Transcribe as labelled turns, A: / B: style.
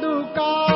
A: दुका